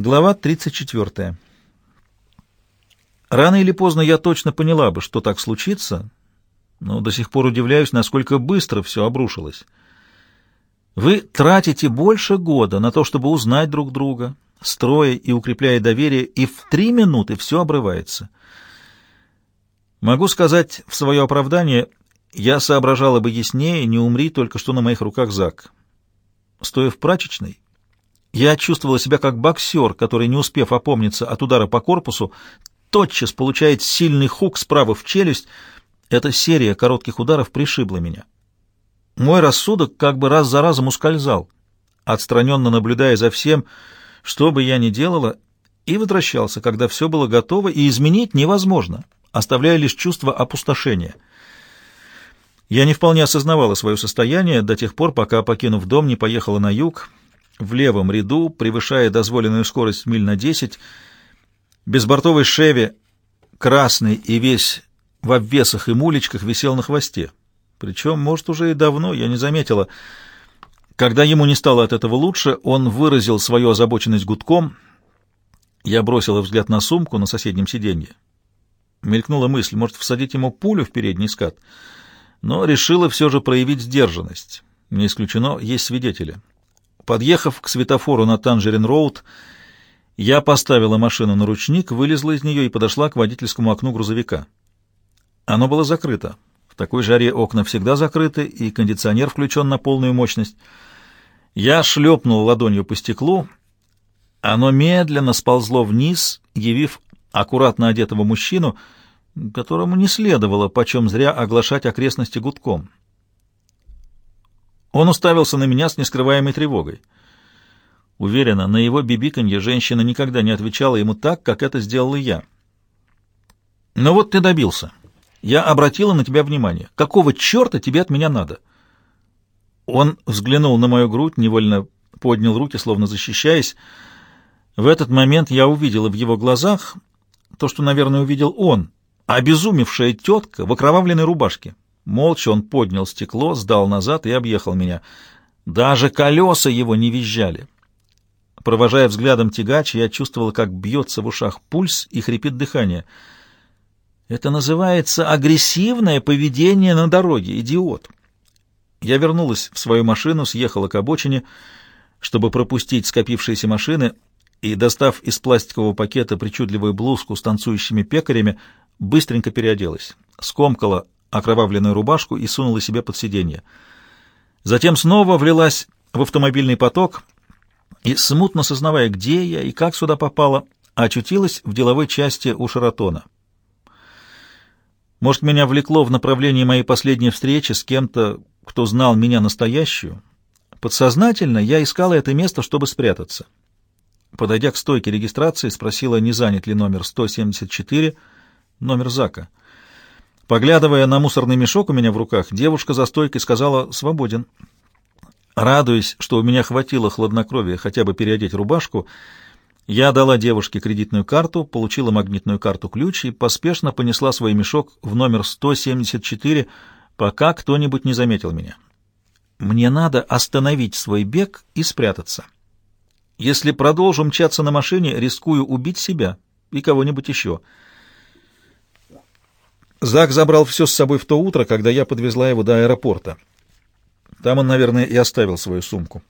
Глава 34. Рано или поздно я точно поняла бы, что так случится, но до сих пор удивляюсь, насколько быстро все обрушилось. Вы тратите больше года на то, чтобы узнать друг друга, строя и укрепляя доверие, и в три минуты все обрывается. Могу сказать в свое оправдание, я соображала бы яснее, не умри только что на моих руках Зак. Стоя в прачечной, я чувствовала себя как боксер, который, не успев опомниться от удара по корпусу, тотчас получает сильный хук справа в челюсть. Эта серия коротких ударов пришибла меня. Мой рассудок как бы раз за разом ускользал, отстраненно наблюдая за всем, что бы я ни делала, и возвращался, когда все было готово, и изменить невозможно, оставляя лишь чувство опустошения. Я не вполне осознавала свое состояние до тех пор, пока, покинув дом, не поехала на юг, в левом ряду, превышая дозволенную скорость миль на десять, Безбортовый Шеви, красный и весь в обвесах и мулечках, висел на хвосте. Причем, может, уже и давно, я не заметила. Когда ему не стало от этого лучше, он выразил свою озабоченность гудком. Я бросила взгляд на сумку на соседнем сиденье. Мелькнула мысль, может, всадить ему пулю в передний скат, но решила все же проявить сдержанность. Не исключено, есть свидетели. Подъехав к светофору на Танжерин-Роуд, я поставила машину на ручник, вылезла из нее и подошла к водительскому окну грузовика. Оно было закрыто. В такой жаре окна всегда закрыты, и кондиционер включен на полную мощность. Я шлепнул ладонью по стеклу. Оно медленно сползло вниз, явив аккуратно одетого мужчину, которому не следовало почем зря оглашать окрестности гудком. Он уставился на меня с нескрываемой тревогой. Уверена, на его бибиканье женщина никогда не отвечала ему так, как это сделала я. «Но вот ты добился. Я обратила на тебя внимание. Какого черта тебе от меня надо?» Он взглянул на мою грудь, невольно поднял руки, словно защищаясь. В этот момент я увидела в его глазах то, что, наверное, увидел он, обезумевшая тетка в окровавленной рубашке. Молча он поднял стекло, сдал назад и объехал меня. Даже колеса его не визжали. Провожая взглядом тягач, я чувствовал, как бьется в ушах пульс и хрипит дыхание. Это называется агрессивное поведение на дороге, идиот. Я вернулась в свою машину, съехала к обочине, чтобы пропустить скопившиеся машины, и, достав из пластикового пакета причудливую блузку с танцующими пекарями, быстренько переоделась, скомкала окровавленную рубашку и сунула себе под сиденье. Затем снова влилась в автомобильный поток — и, смутно сознавая, где я и как сюда попала, очутилась в деловой части у Шаратона. Может, меня влекло в направлении моей последней встречи с кем-то, кто знал меня настоящую. Подсознательно я искала это место, чтобы спрятаться. Подойдя к стойке регистрации, спросила, не занят ли номер 174, номер Зака. Поглядывая на мусорный мешок у меня в руках, девушка за стойкой сказала «свободен». Радуясь, что у меня хватило хладнокровия хотя бы переодеть рубашку, я дала девушке кредитную карту, получила магнитную карту-ключ и поспешно понесла свой мешок в номер 174, пока кто-нибудь не заметил меня. Мне надо остановить свой бег и спрятаться. Если продолжу мчаться на машине, рискую убить себя и кого-нибудь еще. Зак забрал все с собой в то утро, когда я подвезла его до аэропорта. Там он, наверное, и оставил свою сумку.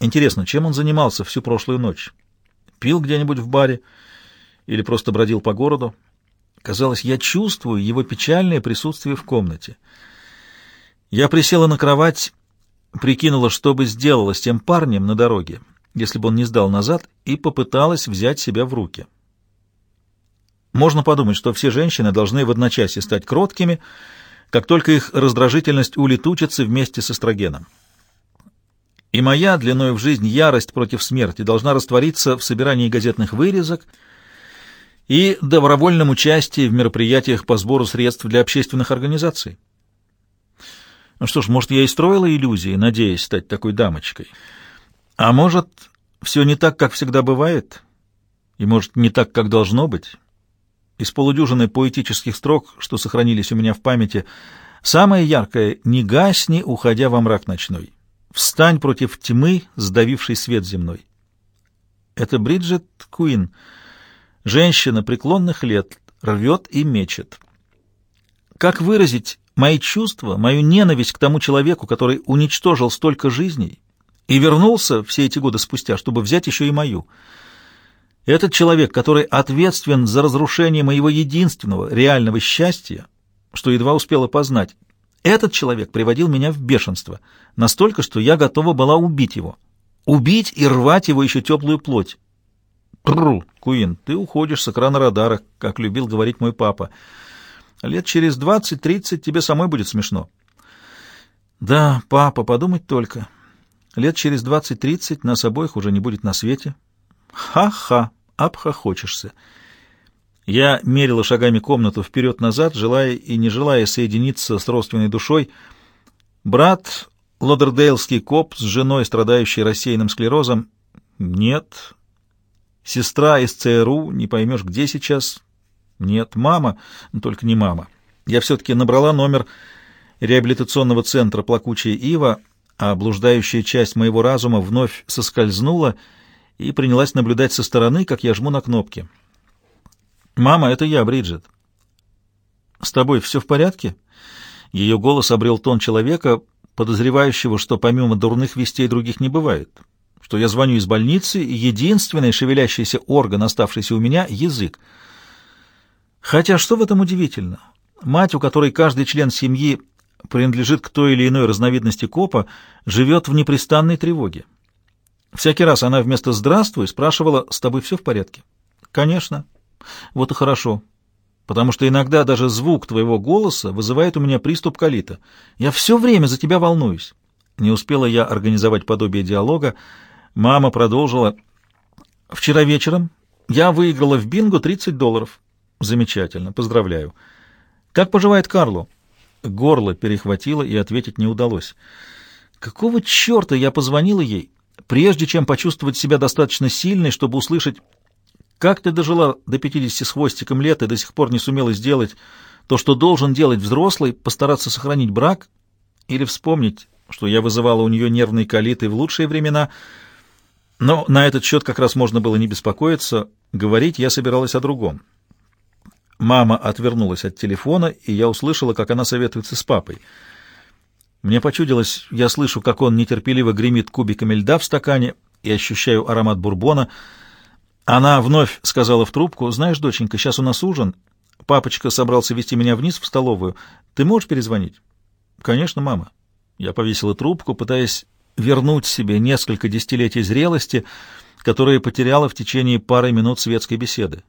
Интересно, чем он занимался всю прошлую ночь? Пил где-нибудь в баре или просто бродил по городу? Казалось, я чувствую его печальное присутствие в комнате. Я присела на кровать, прикинула, что бы сделала с тем парнем на дороге, если бы он не сдал назад, и попыталась взять себя в руки. Можно подумать, что все женщины должны в одночасье стать кроткими, как только их раздражительность улетучится вместе с эстрогеном. И моя длиной в жизнь ярость против смерти должна раствориться в собирании газетных вырезок и добровольном участии в мероприятиях по сбору средств для общественных организаций. Ну что ж, может, я и строила иллюзии, надеясь стать такой дамочкой. А может, все не так, как всегда бывает, и, может, не так, как должно быть». Из полудюжины поэтических строк, что сохранились у меня в памяти, самое яркое — «Не гасни, уходя во мрак ночной. Встань против тьмы, сдавивший свет земной». Это Бриджит Куин, женщина преклонных лет, рвет и мечет. Как выразить мои чувства, мою ненависть к тому человеку, который уничтожил столько жизней и вернулся все эти годы спустя, чтобы взять еще и мою? Этот человек, который ответственен за разрушение моего единственного реального счастья, что едва успела познать, этот человек приводил меня в бешенство, настолько, что я готова была убить его. Убить и рвать его еще теплую плоть. Тру, Куин, ты уходишь с экрана радара, как любил говорить мой папа. Лет через двадцать-тридцать тебе самой будет смешно. Да, папа, подумать только. Лет через двадцать-тридцать нас обоих уже не будет на свете. Ха-ха, обхохочешься. Я мерила шагами комнату вперед-назад, желая и не желая соединиться с родственной душой. Брат, лодердейлский коп с женой, страдающей рассеянным склерозом, нет. Сестра из ЦРУ, не поймешь, где сейчас. Нет, мама, только не мама. Я все-таки набрала номер реабилитационного центра «Плакучая ива», а блуждающая часть моего разума вновь соскользнула и принялась наблюдать со стороны, как я жму на кнопки. «Мама, это я, Бриджит». «С тобой все в порядке?» Ее голос обрел тон человека, подозревающего, что помимо дурных вестей других не бывает, что я звоню из больницы, и единственный шевелящийся орган, оставшийся у меня — язык. Хотя что в этом удивительно? Мать, у которой каждый член семьи принадлежит к той или иной разновидности копа, живет в непрестанной тревоге. Всякий раз она вместо «здравствуй» спрашивала «с тобой все в порядке?» «Конечно», вот и хорошо, потому что иногда даже звук твоего голоса вызывает у меня приступ колита. Я все время за тебя волнуюсь. Не успела я организовать подобие диалога. Мама продолжила. Вчера вечером я выиграла в бинго 30 долларов. Замечательно, поздравляю. Как поживает Карло? Горло перехватило и ответить не удалось. Какого черта я позвонила ей, прежде чем почувствовать себя достаточно сильной, чтобы услышать как ты дожила до пятидесяти с хвостиком лет и до сих пор не сумела сделать то, что должен делать взрослый, постараться сохранить брак или вспомнить, что я вызывала у нее нервные колиты в лучшие времена, но на этот счет как раз можно было не беспокоиться, говорить я собиралась о другом. Мама отвернулась от телефона, и я услышала, как она советуется с папой. Мне почудилось, я слышу, как он нетерпеливо гремит кубиками льда в стакане и ощущаю аромат бурбона — она вновь сказала в трубку, «Знаешь, доченька, сейчас у нас ужин. Папочка собрался вести меня вниз в столовую. Ты можешь перезвонить?» «Конечно, мама». Я повесила трубку, пытаясь вернуть себе несколько десятилетий зрелости, которые потеряла в течение пары минут светской беседы.